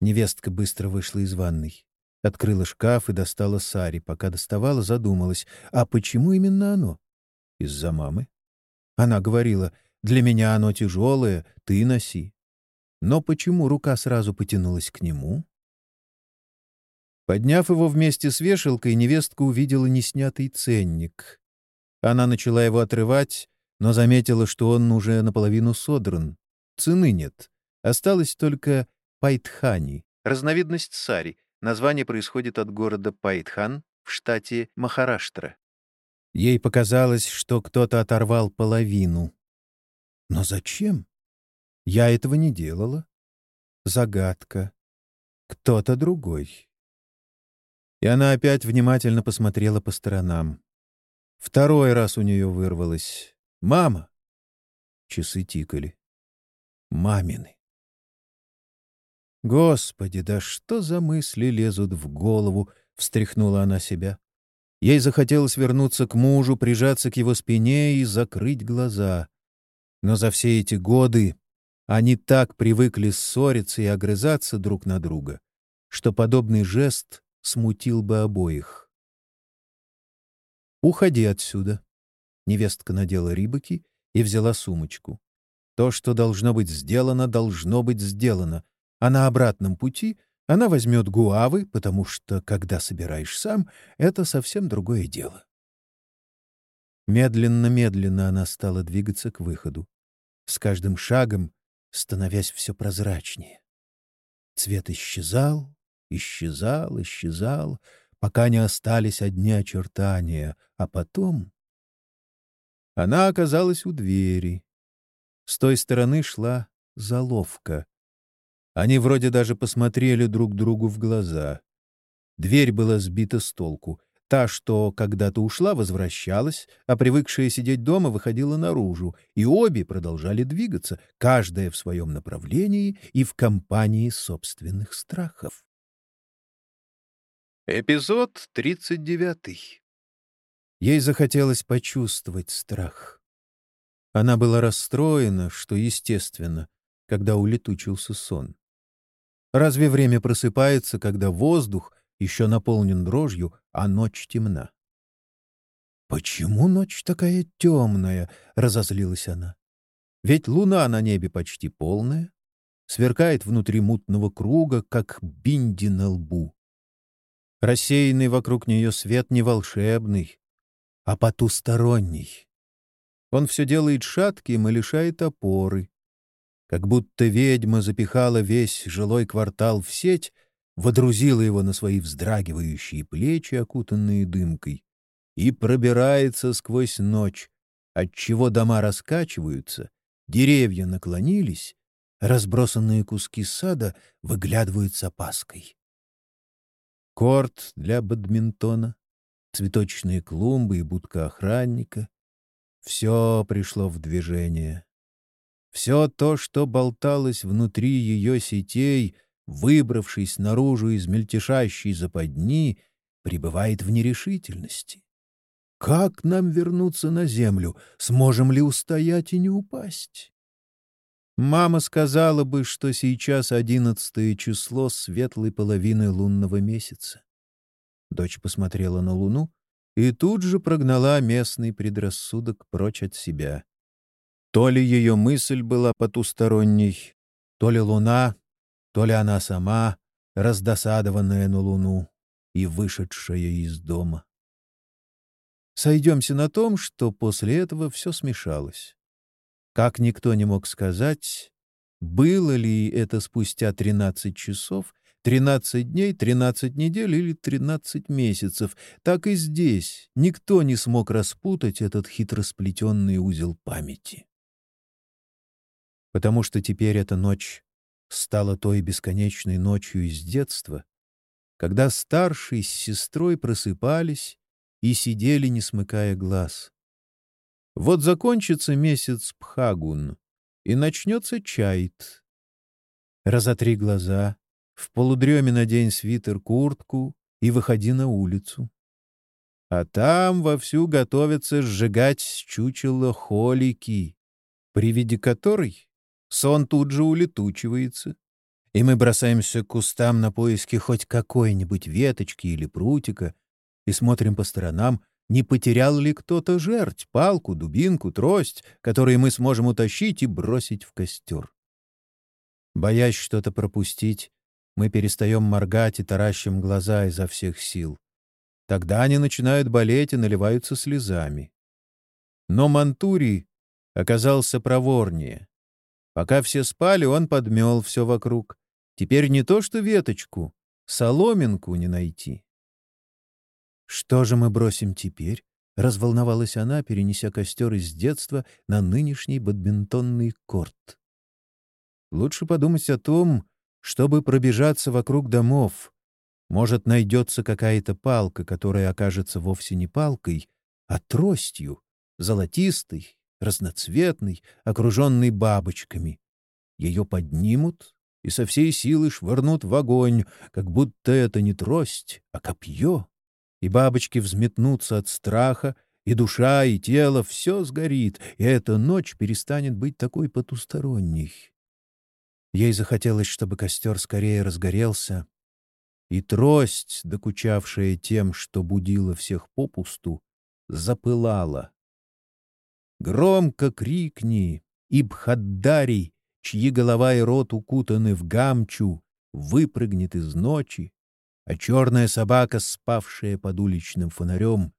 [SPEAKER 2] Невестка быстро вышла из ванной. Открыла шкаф и достала сари. Пока доставала, задумалась. А почему именно оно? Из-за мамы? Она говорила, «Для меня оно тяжелое, ты носи». Но почему рука сразу потянулась к нему? Подняв его вместе с вешалкой, невестка увидела неснятый ценник. Она начала его отрывать, но заметила, что он уже наполовину содран. Цены нет. Осталось только Пайтхани, разновидность сари. Название происходит от города Пайтхан в штате Махараштра. Ей показалось, что кто-то оторвал половину. Но зачем? Я этого не делала. Загадка. Кто-то другой. И она опять внимательно посмотрела по сторонам. Второй раз у нее вырвалось. «Мама!» Часы тикали. «Мамины!» «Господи, да что за мысли лезут в голову?» — встряхнула она себя. Ей захотелось вернуться к мужу, прижаться к его спине и закрыть глаза. Но за все эти годы они так привыкли ссориться и огрызаться друг на друга, что подобный жест смутил бы обоих. «Уходи отсюда». Невестка надела рибаки и взяла сумочку. То, что должно быть сделано, должно быть сделано, а на обратном пути она возьмет гуавы, потому что, когда собираешь сам, это совсем другое дело. Медленно-медленно она стала двигаться к выходу, с каждым шагом становясь все прозрачнее. Цвет исчезал, исчезал, исчезал, пока не остались одни очертания, а потом... Она оказалась у двери. С той стороны шла заловка. Они вроде даже посмотрели друг другу в глаза. Дверь была сбита с толку. Та, что когда-то ушла, возвращалась, а привыкшая сидеть дома выходила наружу, и обе продолжали двигаться, каждая в своем направлении и в компании собственных страхов. Эпизод 39. Ей захотелось почувствовать страх. Она была расстроена, что естественно, когда улетучился сон. Разве время просыпается, когда воздух еще наполнен дрожью, а ночь темна? «Почему ночь такая темная?» — разозлилась она. «Ведь луна на небе почти полная, сверкает внутри мутного круга, как бинди на лбу. Рассеянный вокруг нее свет не волшебный, а потусторонний. Он все делает шатким и лишает опоры. Как будто ведьма запихала весь жилой квартал в сеть, водрузила его на свои вздрагивающие плечи, окутанные дымкой, и пробирается сквозь ночь, отчего дома раскачиваются, деревья наклонились, разбросанные куски сада выглядывают с опаской корт для бадминтона, цветочные клумбы и будка охранника. Все пришло в движение. Все то, что болталось внутри ее сетей, выбравшись наружу из мельтешащей западни, пребывает в нерешительности. Как нам вернуться на землю? Сможем ли устоять и не упасть? Мама сказала бы, что сейчас одиннадцатое число светлой половины лунного месяца. Дочь посмотрела на луну и тут же прогнала местный предрассудок прочь от себя. То ли ее мысль была потусторонней, то ли луна, то ли она сама, раздосадованная на луну и вышедшая из дома. Сойдемся на том, что после этого все смешалось. Как никто не мог сказать, было ли это спустя 13 часов, 13 дней, 13 недель или 13 месяцев, так и здесь никто не смог распутать этот хитросплетенный узел памяти. Потому что теперь эта ночь стала той бесконечной ночью из детства, когда старший с сестрой просыпались и сидели, не смыкая глаз. Вот закончится месяц Пхагун, и начнется чайт. Разотри глаза, в полудреме надень свитер-куртку и выходи на улицу. А там вовсю готовятся сжигать с чучела холики, при виде которой сон тут же улетучивается, и мы бросаемся к кустам на поиски хоть какой-нибудь веточки или прутика и смотрим по сторонам, не потерял ли кто-то жерть, палку, дубинку, трость, которые мы сможем утащить и бросить в костер. Боясь что-то пропустить, мы перестаем моргать и таращим глаза изо всех сил. Тогда они начинают болеть и наливаются слезами. Но Мантури оказался проворнее. Пока все спали, он подмел все вокруг. Теперь не то что веточку, соломинку не найти. «Что же мы бросим теперь?» — разволновалась она, перенеся костер из детства на нынешний бадминтонный корт. «Лучше подумать о том, чтобы пробежаться вокруг домов. Может, найдется какая-то палка, которая окажется вовсе не палкой, а тростью, золотистой, разноцветной, окруженной бабочками. Ее поднимут и со всей силы швырнут в огонь, как будто это не трость, а копье и бабочки взметнутся от страха, и душа, и тело — все сгорит, и эта ночь перестанет быть такой потусторонней. Ей захотелось, чтобы костер скорее разгорелся, и трость, докучавшая тем, что будила всех попусту, запылала. Громко крикни, и Бхаддарий, чьи голова и рот укутаны в гамчу, выпрыгнет из ночи, а черная собака, спавшая под уличным фонарем,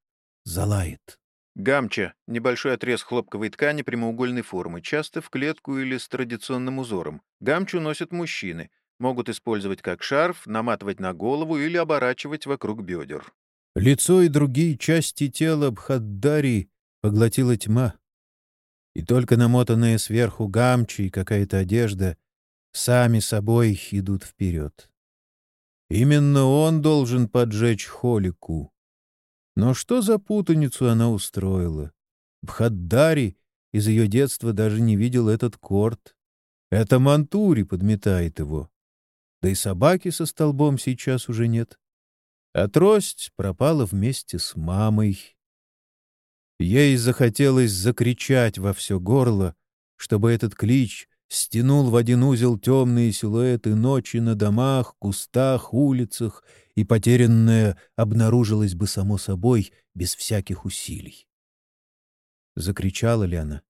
[SPEAKER 2] залает.
[SPEAKER 1] Гамча — небольшой отрез хлопковой ткани прямоугольной формы, часто в клетку или с традиционным узором. Гамчу носят мужчины. Могут использовать как шарф, наматывать на голову или оборачивать вокруг бедер.
[SPEAKER 2] Лицо и другие части тела Бхаддари поглотила тьма. И только намотанные сверху гамчи и какая-то одежда сами собой идут вперед. Именно он должен поджечь Холику. Но что за путаницу она устроила? Бхаддари из ее детства даже не видел этот корт. Это Мантури подметает его. Да и собаки со столбом сейчас уже нет. А трость пропала вместе с мамой. Ей захотелось закричать во все горло, чтобы этот клич стянул в один узел темные силуэты ночи на домах, кустах, улицах, и потерянное обнаружилось бы само собой без всяких усилий. Закричала ли она?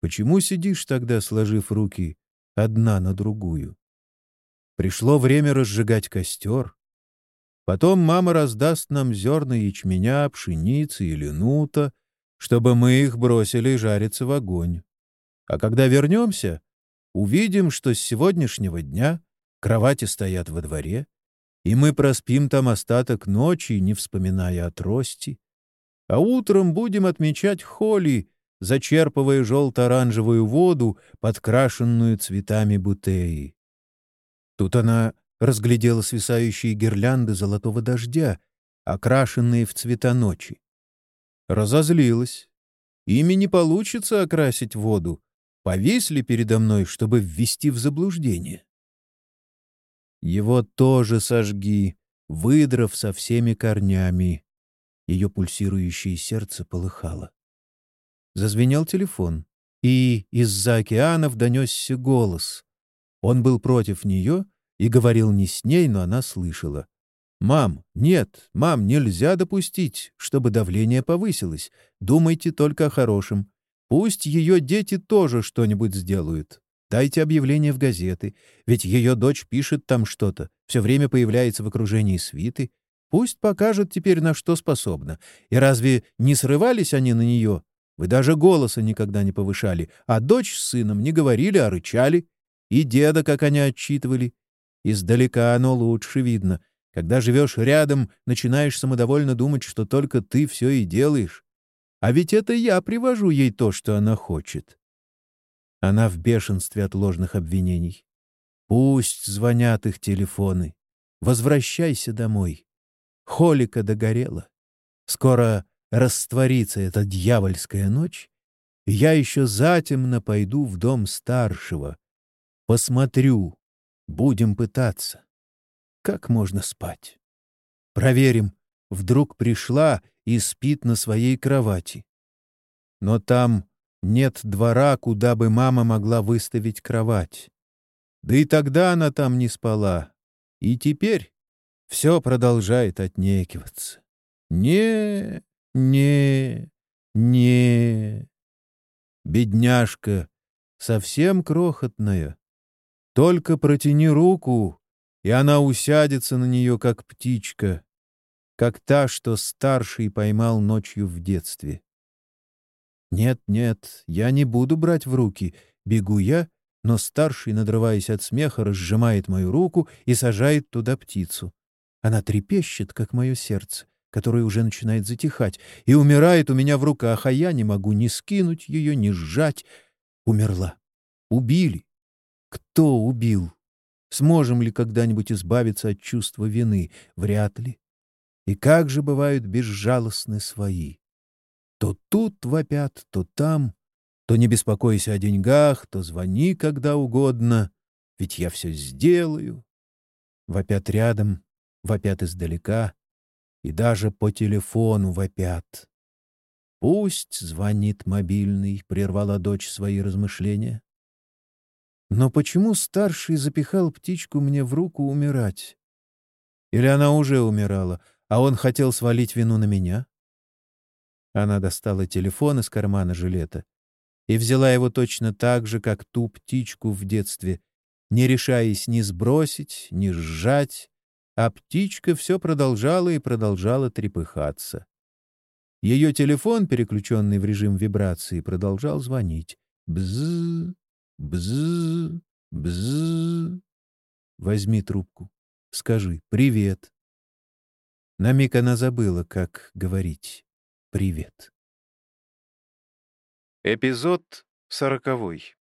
[SPEAKER 2] Почему сидишь тогда, сложив руки одна на другую? Пришло время разжигать костер. Потом мама раздаст нам зерна ячменя, пшеницы или нута, чтобы мы их бросили жариться в огонь. А когда вернемся, увидим, что с сегодняшнего дня кровати стоят во дворе, и мы проспим там остаток ночи, не вспоминая о трости. А утром будем отмечать холи, зачерпывая желто-оранжевую воду, подкрашенную цветами бутеи. Тут она разглядела свисающие гирлянды золотого дождя, окрашенные в цвета ночи. Разозлилась. Ими не получится окрасить воду, повисли передо мной, чтобы ввести в заблуждение. Его тоже сожги, выдрав со всеми корнями. Ее пульсирующее сердце полыхало. Зазвенел телефон, и из-за океанов донесся голос. Он был против нее и говорил не с ней, но она слышала. «Мам, нет, мам, нельзя допустить, чтобы давление повысилось. Думайте только о хорошем. Пусть ее дети тоже что-нибудь сделают. Дайте объявление в газеты, ведь ее дочь пишет там что-то, все время появляется в окружении свиты. Пусть покажет теперь, на что способна. И разве не срывались они на нее? Вы даже голоса никогда не повышали, а дочь с сыном не говорили, а рычали. И деда, как они отчитывали. Издалека оно лучше видно. Когда живешь рядом, начинаешь самодовольно думать, что только ты все и делаешь. А ведь это я привожу ей то, что она хочет. Она в бешенстве от ложных обвинений. Пусть звонят их телефоны. Возвращайся домой. Холика догорела. Скоро растворится эта дьявольская ночь, я еще затемно пойду в дом старшего. Посмотрю, будем пытаться. Как можно спать? Проверим, вдруг пришла и спит на своей кровати. Но там нет двора, куда бы мама могла выставить кровать. Да и тогда она там не спала. И теперь все продолжает отнекиваться. Не, не, не. Бедняжка, совсем крохотная. Только протяни руку, и она усядется на нее, как птичка, как та, что старший поймал ночью в детстве. Нет, нет, я не буду брать в руки. Бегу я, но старший, надрываясь от смеха, разжимает мою руку и сажает туда птицу. Она трепещет, как мое сердце, которое уже начинает затихать, и умирает у меня в руках, а я не могу ни скинуть ее, ни сжать. Умерла. Убили. Кто убил? Сможем ли когда-нибудь избавиться от чувства вины? Вряд ли. И как же бывают безжалостны свои. То тут вопят, то там, то не беспокойся о деньгах, то звони когда угодно, ведь я все сделаю. Вопят рядом, вопят издалека, и даже по телефону вопят. «Пусть звонит мобильный», — прервала дочь свои размышления. Но почему старший запихал птичку мне в руку умирать? Или она уже умирала, а он хотел свалить вину на меня? Она достала телефон из кармана жилета и взяла его точно так же, как ту птичку в детстве, не решаясь ни сбросить, ни сжать, а птичка все продолжала и продолжала трепыхаться. Ее телефон, переключенный в режим вибрации, продолжал звонить. Бзз, бзз, бзз. Возьми трубку. Скажи «Привет». На миг она забыла, как говорить «Привет».
[SPEAKER 1] Эпизод сороковой.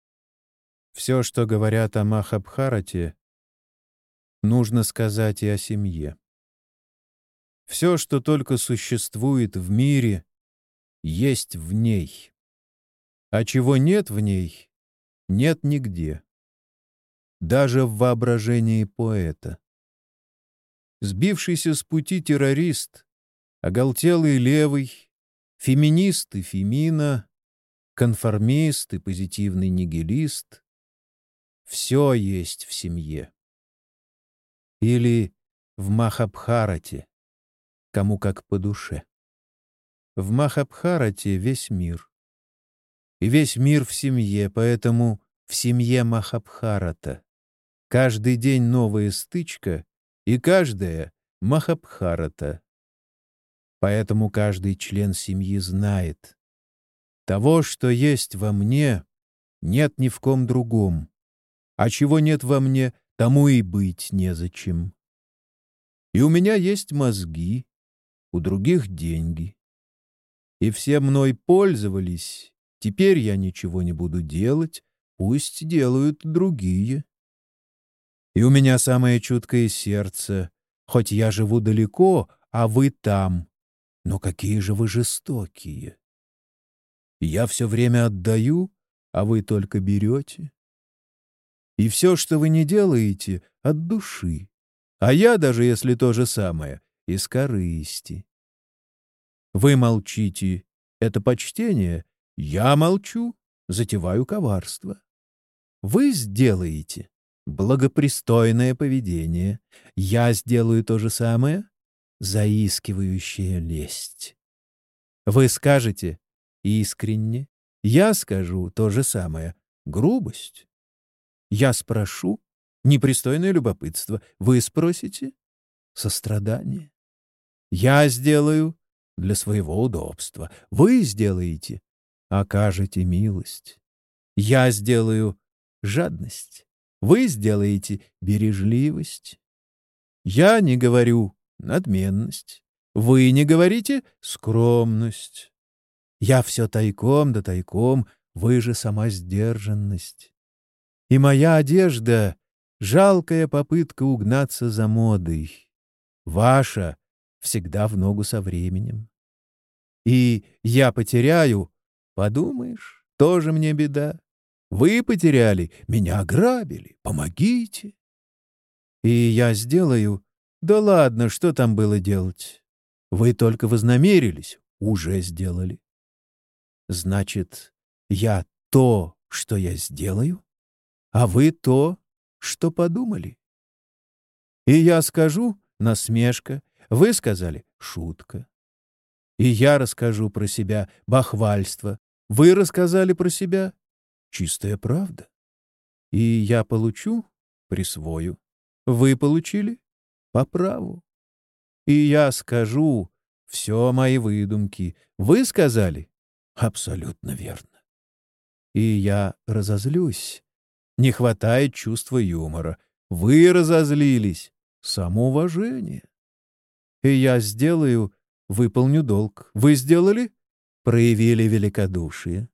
[SPEAKER 2] Все, что говорят о Махабхарате, нужно сказать и о семье. Все, что только существует в мире, есть в ней. А чего нет в ней, нет нигде. Даже в воображении поэта. Сбившийся с пути террорист, оголтелый левый, феминист и фемина, конформист и позитивный нигилист — все есть в семье. Или в Махабхарате, кому как по душе. В Махабхарате весь мир. И весь мир в семье, поэтому в семье Махабхарата. Каждый день новая стычка, и каждая — Махабхарата. Поэтому каждый член семьи знает. Того, что есть во мне, нет ни в ком другом. А чего нет во мне, тому и быть незачем. И у меня есть мозги, у других деньги. И все мной пользовались, теперь я ничего не буду делать, пусть делают другие. И у меня самое чуткое сердце, хоть я живу далеко, а вы там. Но какие же вы жестокие! Я все время отдаю, а вы только берете. И все, что вы не делаете, от души. А я, даже если то же самое, из корысти. Вы молчите — это почтение. Я молчу, затеваю коварство. Вы сделаете благопристойное поведение. Я сделаю то же самое — заискивающая лесть. Вы скажете искренне, я скажу то же самое — грубость. Я спрошу — непристойное любопытство. Вы спросите — сострадание. Я сделаю для своего удобства. Вы сделаете — окажете милость. Я сделаю жадность. Вы сделаете бережливость. Я не говорю надменность. Вы не говорите скромность. Я все тайком да тайком, вы же сама сдержанность. И моя одежда — жалкая попытка угнаться за модой. Ваша всегда в ногу со временем. И я потеряю, подумаешь, тоже мне беда. Вы потеряли, меня ограбили, помогите. И я сделаю, да ладно, что там было делать? Вы только вознамерились, уже сделали. Значит, я то, что я сделаю? а вы то, что подумали. И я скажу — насмешка, вы сказали — шутка. И я расскажу про себя бахвальство. Вы рассказали про себя? Чистая правда. И я получу, присвою. Вы получили? По праву. И я скажу, все мои выдумки. Вы сказали? Абсолютно верно. И я разозлюсь. Не хватает чувства юмора. Вы разозлились. Самоуважение. И я сделаю, выполню долг. Вы сделали? Проявили великодушие.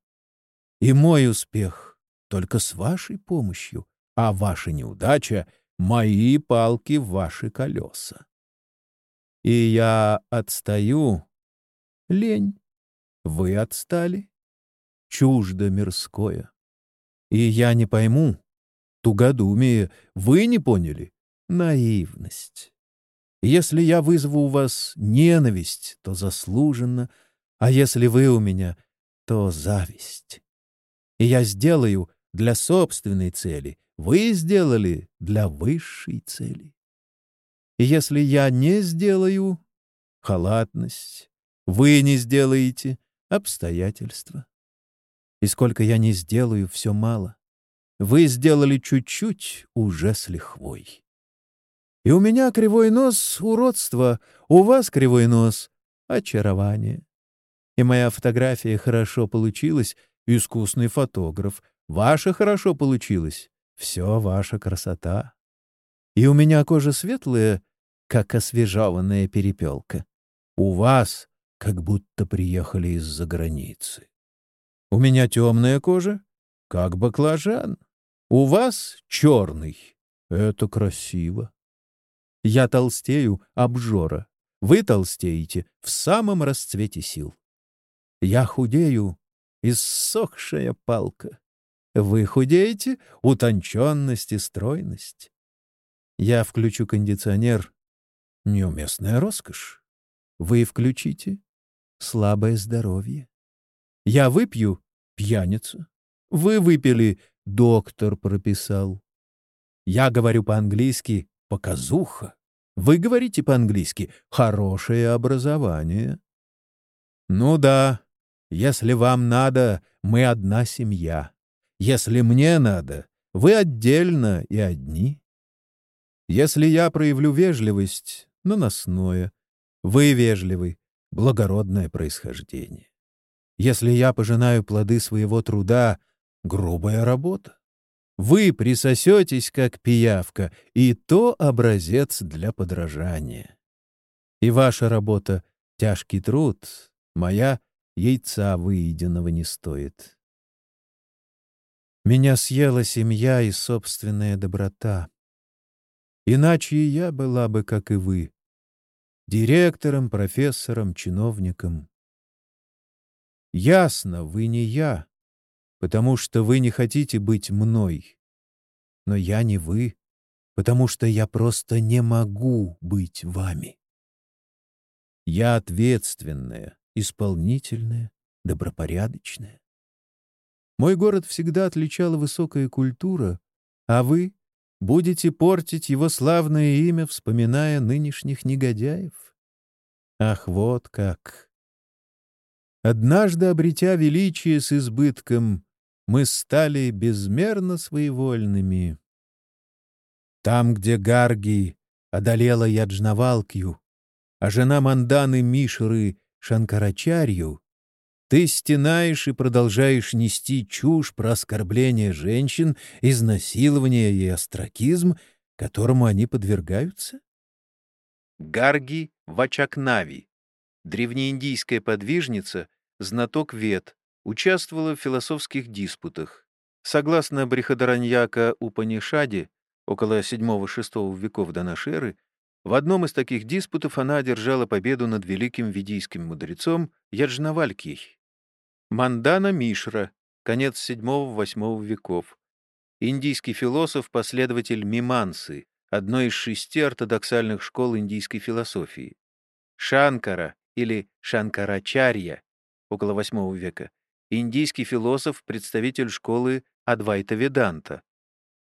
[SPEAKER 2] И мой успех только с вашей помощью, а ваша неудача — мои палки в ваши колеса. И я отстаю. Лень. Вы отстали. Чуждо мирское. И я не пойму. Тугодумие. Вы не поняли? Наивность. Если я вызову у вас ненависть, то заслуженно, а если вы у меня, то зависть. И я сделаю для собственной цели, вы сделали для высшей цели. И если я не сделаю — халатность, вы не сделаете — обстоятельства. И сколько я не сделаю, все мало. Вы сделали чуть-чуть уже с лихвой. И у меня кривой нос — уродство, у вас кривой нос — очарование. И моя фотография хорошо получилась, искусный фотограф. Ваша хорошо получилась, все ваша красота. И у меня кожа светлая, как освежеванная перепелка. У вас как будто приехали из-за границы. У меня темная кожа, как баклажан. У вас черный. Это красиво. Я толстею, обжора. Вы толстеете в самом расцвете сил. Я худею, иссохшая палка. Вы худеете, утонченность и стройность. Я включу кондиционер. Неуместная роскошь. Вы включите. Слабое здоровье. Я выпью. Пьяница. Вы выпили. Доктор прописал. Я говорю по-английски. Показуха. Вы говорите по-английски. Хорошее образование. Ну да. Если вам надо, мы одна семья. Если мне надо, вы отдельно и одни. Если я проявлю вежливость, наносное, вы вежливый, благородное происхождение. Если я пожинаю плоды своего труда, грубая работа. Вы присосетесь, как пиявка, и то образец для подражания. И ваша работа — тяжкий труд, моя — яйца выеденного не стоит. Меня съела семья и собственная доброта. Иначе и я была бы, как и вы, директором, профессором, чиновником. Ясно, вы не я, потому что вы не хотите быть мной. Но я не вы, потому что я просто не могу быть вами. Я ответственная, исполнительная, добропорядочная. Мой город всегда отличала высокая культура, а вы будете портить его славное имя, вспоминая нынешних негодяев. Ах, вот как! Однажды, обретя величие с избытком, мы стали безмерно своевольными. Там, где Гарги одолела Яджнавалкью, а жена Манданы Мишеры Шанкарачарью, ты стенаешь и продолжаешь нести чушь про оскорбление женщин, изнасилование и остракизм, которому они подвергаются?
[SPEAKER 1] Гарги Вачакнави, древнеиндийская подвижница, знаток вет, участвовала в философских диспутах. Согласно Брихадараньяка Упанишаде, около VII-VI веков до нашей эры, в одном из таких диспутов она одержала победу над великим ведийским мудрецом Яджнавалькией. Мандана Мишра, конец VII-VIII веков. Индийский философ, последователь Мимансы, одной из шести ортодоксальных школ индийской философии. Шанкара или Шанкарачарья, около VIII века, индийский философ, представитель школы Адвайта Веданта.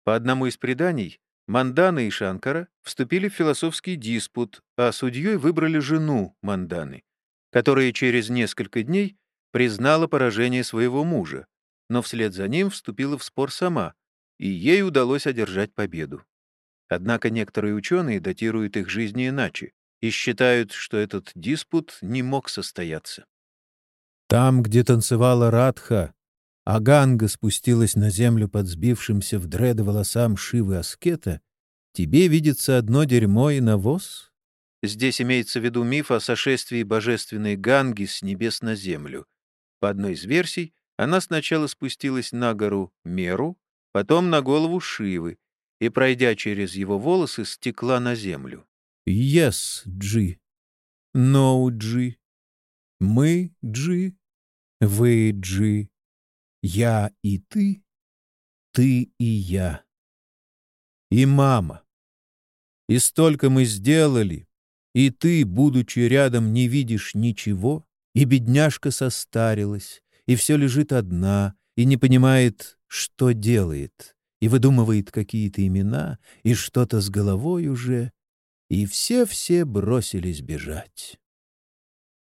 [SPEAKER 1] По одному из преданий, Мандана и Шанкара вступили в философский диспут, а судьей выбрали жену Манданы. которая через несколько дней признала поражение своего мужа, но вслед за ним вступила в спор сама, и ей удалось одержать победу. Однако некоторые ученые датируют их жизни иначе и считают, что этот диспут не мог состояться.
[SPEAKER 2] Там, где танцевала Радха, а Ганга спустилась на землю под сбившимся в дреды волосам Шивы Аскета, тебе видится одно дерьмо и навоз?
[SPEAKER 1] Здесь имеется в виду миф о сошествии божественной Ганги с небес на землю. По одной из версий, она сначала спустилась на гору Меру, потом на голову Шивы и, пройдя через его волосы, стекла на землю.
[SPEAKER 2] Yes, Джи. No, Джи. Мы, Джи. Вы, Джи. Я и ты, ты и я. И мама. И столько мы сделали, и ты, будучи рядом, не видишь ничего, и бедняжка состарилась, и все лежит одна, и не понимает, что делает, и выдумывает какие-то имена, и что-то с головой уже, и все-все бросились бежать.